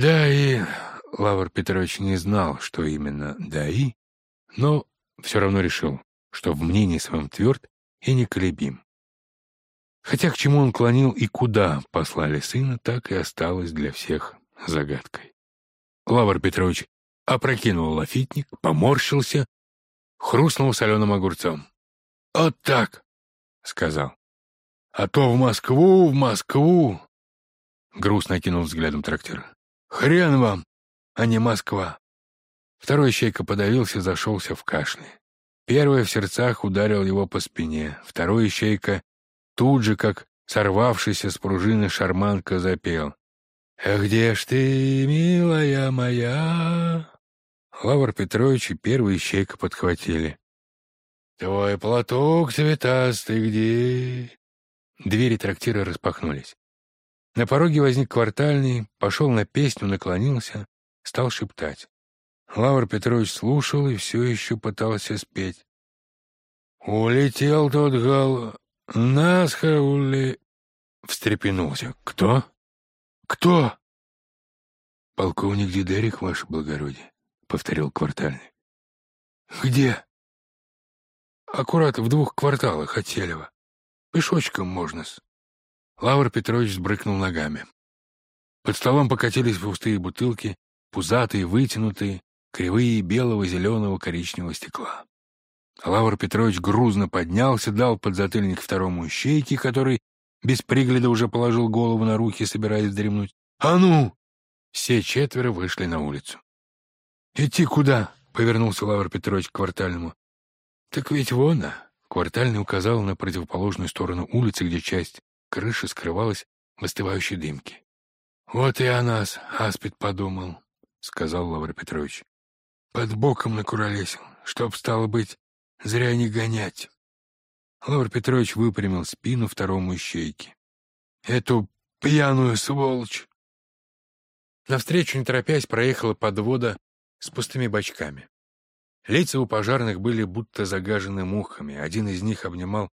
Да и Лавр Петрович не знал, что именно «да и», но все равно решил, что в мнении своем тверд и неколебим. Хотя к чему он клонил и куда послали сына, так и осталось для всех загадкой. Лавр Петрович опрокинул лафитник, поморщился, хрустнул соленым огурцом. «Вот так!» — сказал. «А то в Москву, в Москву!» Грустно окинул взглядом трактира. «Хрен вам, а не Москва!» Второй щейка подавился, зашелся в кашле. Первый в сердцах ударил его по спине, второй ищейка тут же, как сорвавшийся с пружины шарманка, запел. «Эх, где ж ты, милая моя?» Лавр Петрович и первый ищейка подхватили. «Твой платок цветастый где?» Двери трактира распахнулись. На пороге возник квартальный, пошел на песню, наклонился, стал шептать. Лавр Петрович слушал и все еще пытался спеть. «Улетел тот гал... Насха ули...» Встрепенулся. «Кто? Кто?» «Полковник Дидерик, ваше благородие», — повторил квартальный. «Где?» «Аккурат в двух кварталах от Селева. Пешочком можно-с». Лавр Петрович сбрыкнул ногами. Под столом покатились пустые бутылки, пузатые, вытянутые, кривые белого, зеленого, коричневого стекла. Лавр Петрович грузно поднялся, дал подзатыльник второму ищейке, который без пригляда уже положил голову на руки, собираясь дремнуть. «А ну!» Все четверо вышли на улицу. «Идти куда?» — повернулся Лавр Петрович к квартальному. «Так ведь вон, а!» — квартальный указал на противоположную сторону улицы, где часть крыши скрывалась в остывающей дымке. «Вот и о нас, Аспид подумал», — сказал Лавр Петрович. Под боком накуролесил, чтоб, стало быть, зря не гонять. Лавр Петрович выпрямил спину второму ищейке. «Эту пьяную сволочь!» Навстречу, не торопясь, проехала подвода с пустыми бачками. Лица у пожарных были будто загажены мухами, один из них обнимал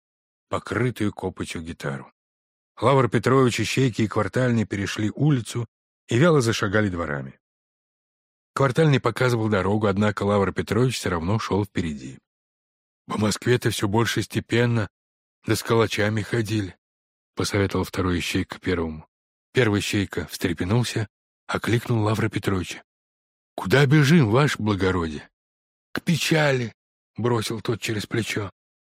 покрытую копотью гитару. Лавр Петрович, Ищейки и Квартальный перешли улицу и вяло зашагали дворами. Квартальный показывал дорогу, однако Лавр Петрович все равно шел впереди. «По Москве-то все больше степенно, да с калачами ходили», — посоветовал второй ищейка первому. Первый ищейка встрепенулся, окликнул Лавра Петровича. «Куда бежим, ваше благородие?» «К печали», — бросил тот через плечо.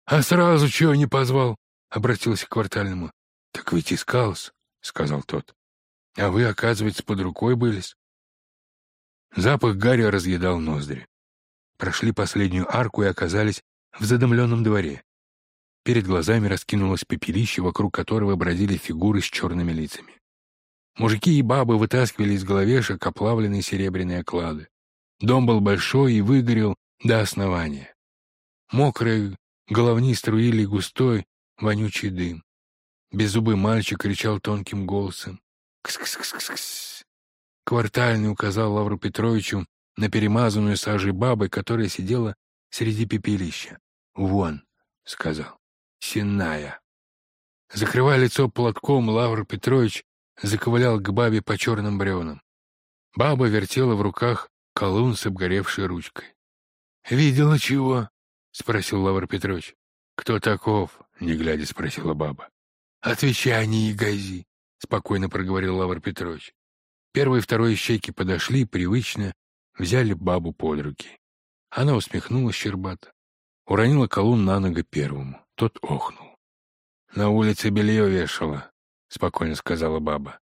«А сразу чего не позвал?» — обратился к квартальному. «Так ведь искался», — сказал тот. «А вы, оказывается, под рукой былись». Запах гари разъедал ноздри. Прошли последнюю арку и оказались в задымленном дворе. Перед глазами раскинулось пепелище, вокруг которого бродили фигуры с черными лицами. Мужики и бабы вытаскивали из головешек оплавленные серебряные оклады. Дом был большой и выгорел до основания. Мокрые головни струили густой, вонючий дым. Беззубый мальчик кричал тонким голосом. «Кс-кс-кс-кс-кс!» Квартальный указал Лавру Петровичу на перемазанную сажей бабой, которая сидела среди пепелища. «Вон», — сказал, — «сенная». Закрывая лицо платком, Лавр Петрович заковылял к бабе по черным бревнам. Баба вертела в руках колун с обгоревшей ручкой. «Видела чего?» — спросил Лавр Петрович. «Кто таков?» — не глядя спросила баба. «Отвечай, не ягози», — спокойно проговорил Лавр Петрович. Первый и второй ищейки подошли привычно взяли бабу под руки. Она усмехнулась щербато, уронила колун на ногу первому. Тот охнул. «На улице белье вешала», — спокойно сказала баба.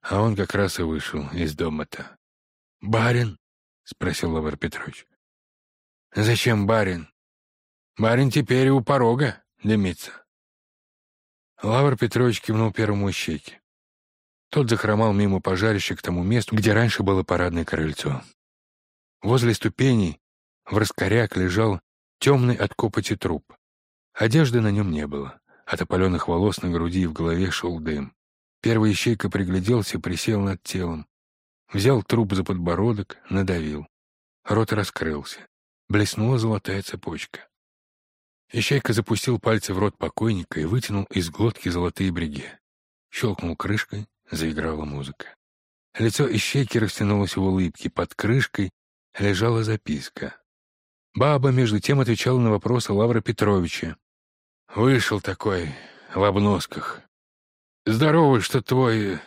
А он как раз и вышел из дома-то. «Барин?» — спросил Лавр Петрович. «Зачем барин? Барин теперь у порога дымится». Лавр Петрович кивнул первому ищейке. Тот захромал мимо пожарища к тому месту, где раньше было парадное крыльцо. Возле ступеней в раскоряк лежал темный от копоти труп. Одежды на нем не было. От опаленных волос на груди и в голове шел дым. Первый ищейка пригляделся, присел над телом. Взял труп за подбородок, надавил. Рот раскрылся. Блеснула золотая цепочка. Ищейка запустил пальцы в рот покойника и вытянул из глотки золотые бреги. Щелкнул крышкой, Заиграла музыка. Лицо ищейки растянулось в улыбке. Под крышкой лежала записка. Баба, между тем, отвечала на вопросы Лавра Петровича. «Вышел такой в обносках. Здоровый, что твой...»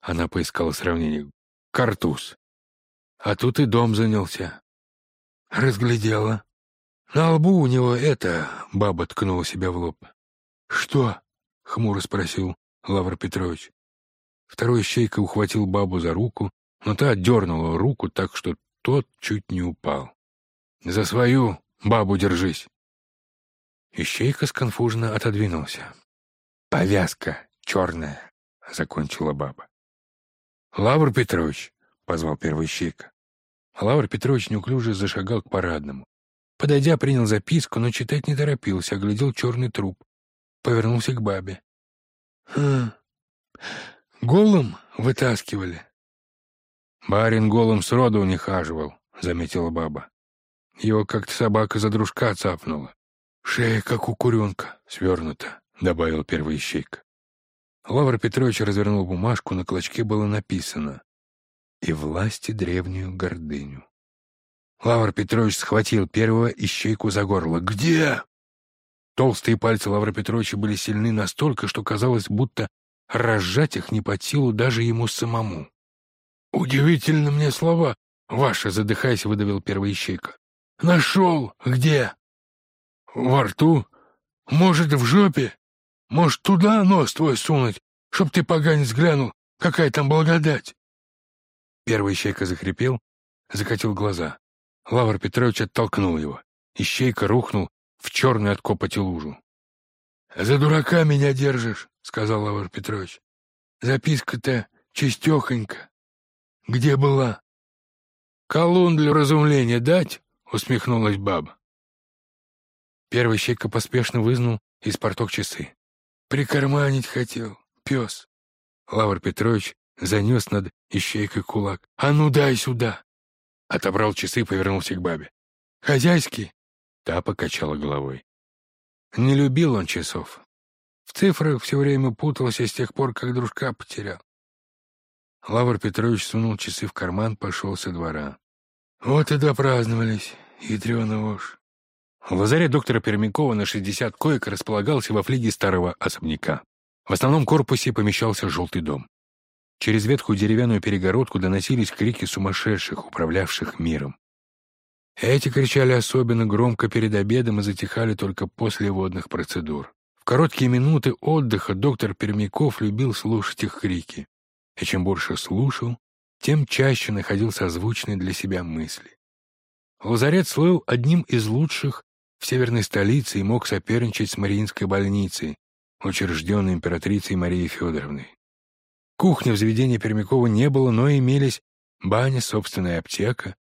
Она поискала сравнение. «Картуз. А тут и дом занялся». Разглядела. На лбу у него это... Баба ткнула себя в лоб. «Что?» — хмуро спросил Лавр Петрович. Второй щейка ухватил бабу за руку, но та отдернула руку так, что тот чуть не упал. «За свою бабу держись!» Ищейка сконфуженно отодвинулся. «Повязка черная», — закончила баба. «Лавр Петрович», — позвал первый ищейка. Лавр Петрович неуклюже зашагал к парадному. Подойдя, принял записку, но читать не торопился, оглядел черный труп. Повернулся к бабе. «Хм, голым вытаскивали?» «Барин голым сроду не хаживал», — заметила баба. Его как-то собака за дружка цапнула. «Шея, как у куренка, свернута», — добавил первый ищейка. Лавр Петрович развернул бумажку, на клочке было написано «И власти древнюю гордыню». Лавр Петрович схватил первого ищейку за горло. «Где?» Толстые пальцы Лавра Петровича были сильны настолько, что казалось, будто разжать их не под силу даже ему самому. «Удивительно мне слова!» — ваша, задыхаясь, выдавил первый ищейка. «Нашел! Где?» «Во рту? Может, в жопе? Может, туда нос твой сунуть, чтоб ты, поганец, глянул, какая там благодать?» Первый ищейка захрипел, закатил глаза. Лавр Петрович оттолкнул его. Ищейка рухнул в черную от копоти лужу. «За дурака меня держишь», — сказал Лавр Петрович. «Записка-то чистехонька. Где была?» «Колун для разумления дать?» — усмехнулась баба. Первый щейка поспешно вызнул из порток часы. «Прикарманить хотел, пес!» Лавр Петрович занес над ищейкой кулак. «А ну дай сюда!» Отобрал часы и повернулся к бабе. «Хозяйский?» Та покачала головой. Не любил он часов. В цифрах все время путался с тех пор, как дружка потерял. Лавр Петрович сунул часы в карман, пошел со двора. Вот и допраздновались, ядрёна уж. В лазаре доктора Пермякова на 60 коек располагался во флиге старого особняка. В основном корпусе помещался желтый дом. Через ветхую деревянную перегородку доносились крики сумасшедших, управлявших миром. Эти кричали особенно громко перед обедом и затихали только после водных процедур. В короткие минуты отдыха доктор Пермяков любил слушать их крики. И чем больше слушал, тем чаще находил созвучные для себя мысли. Лазарет слыл одним из лучших в северной столице и мог соперничать с Мариинской больницей, учрежденной императрицей Марией Федоровной. Кухни в заведении Пермякова не было, но имелись баня, собственная аптека,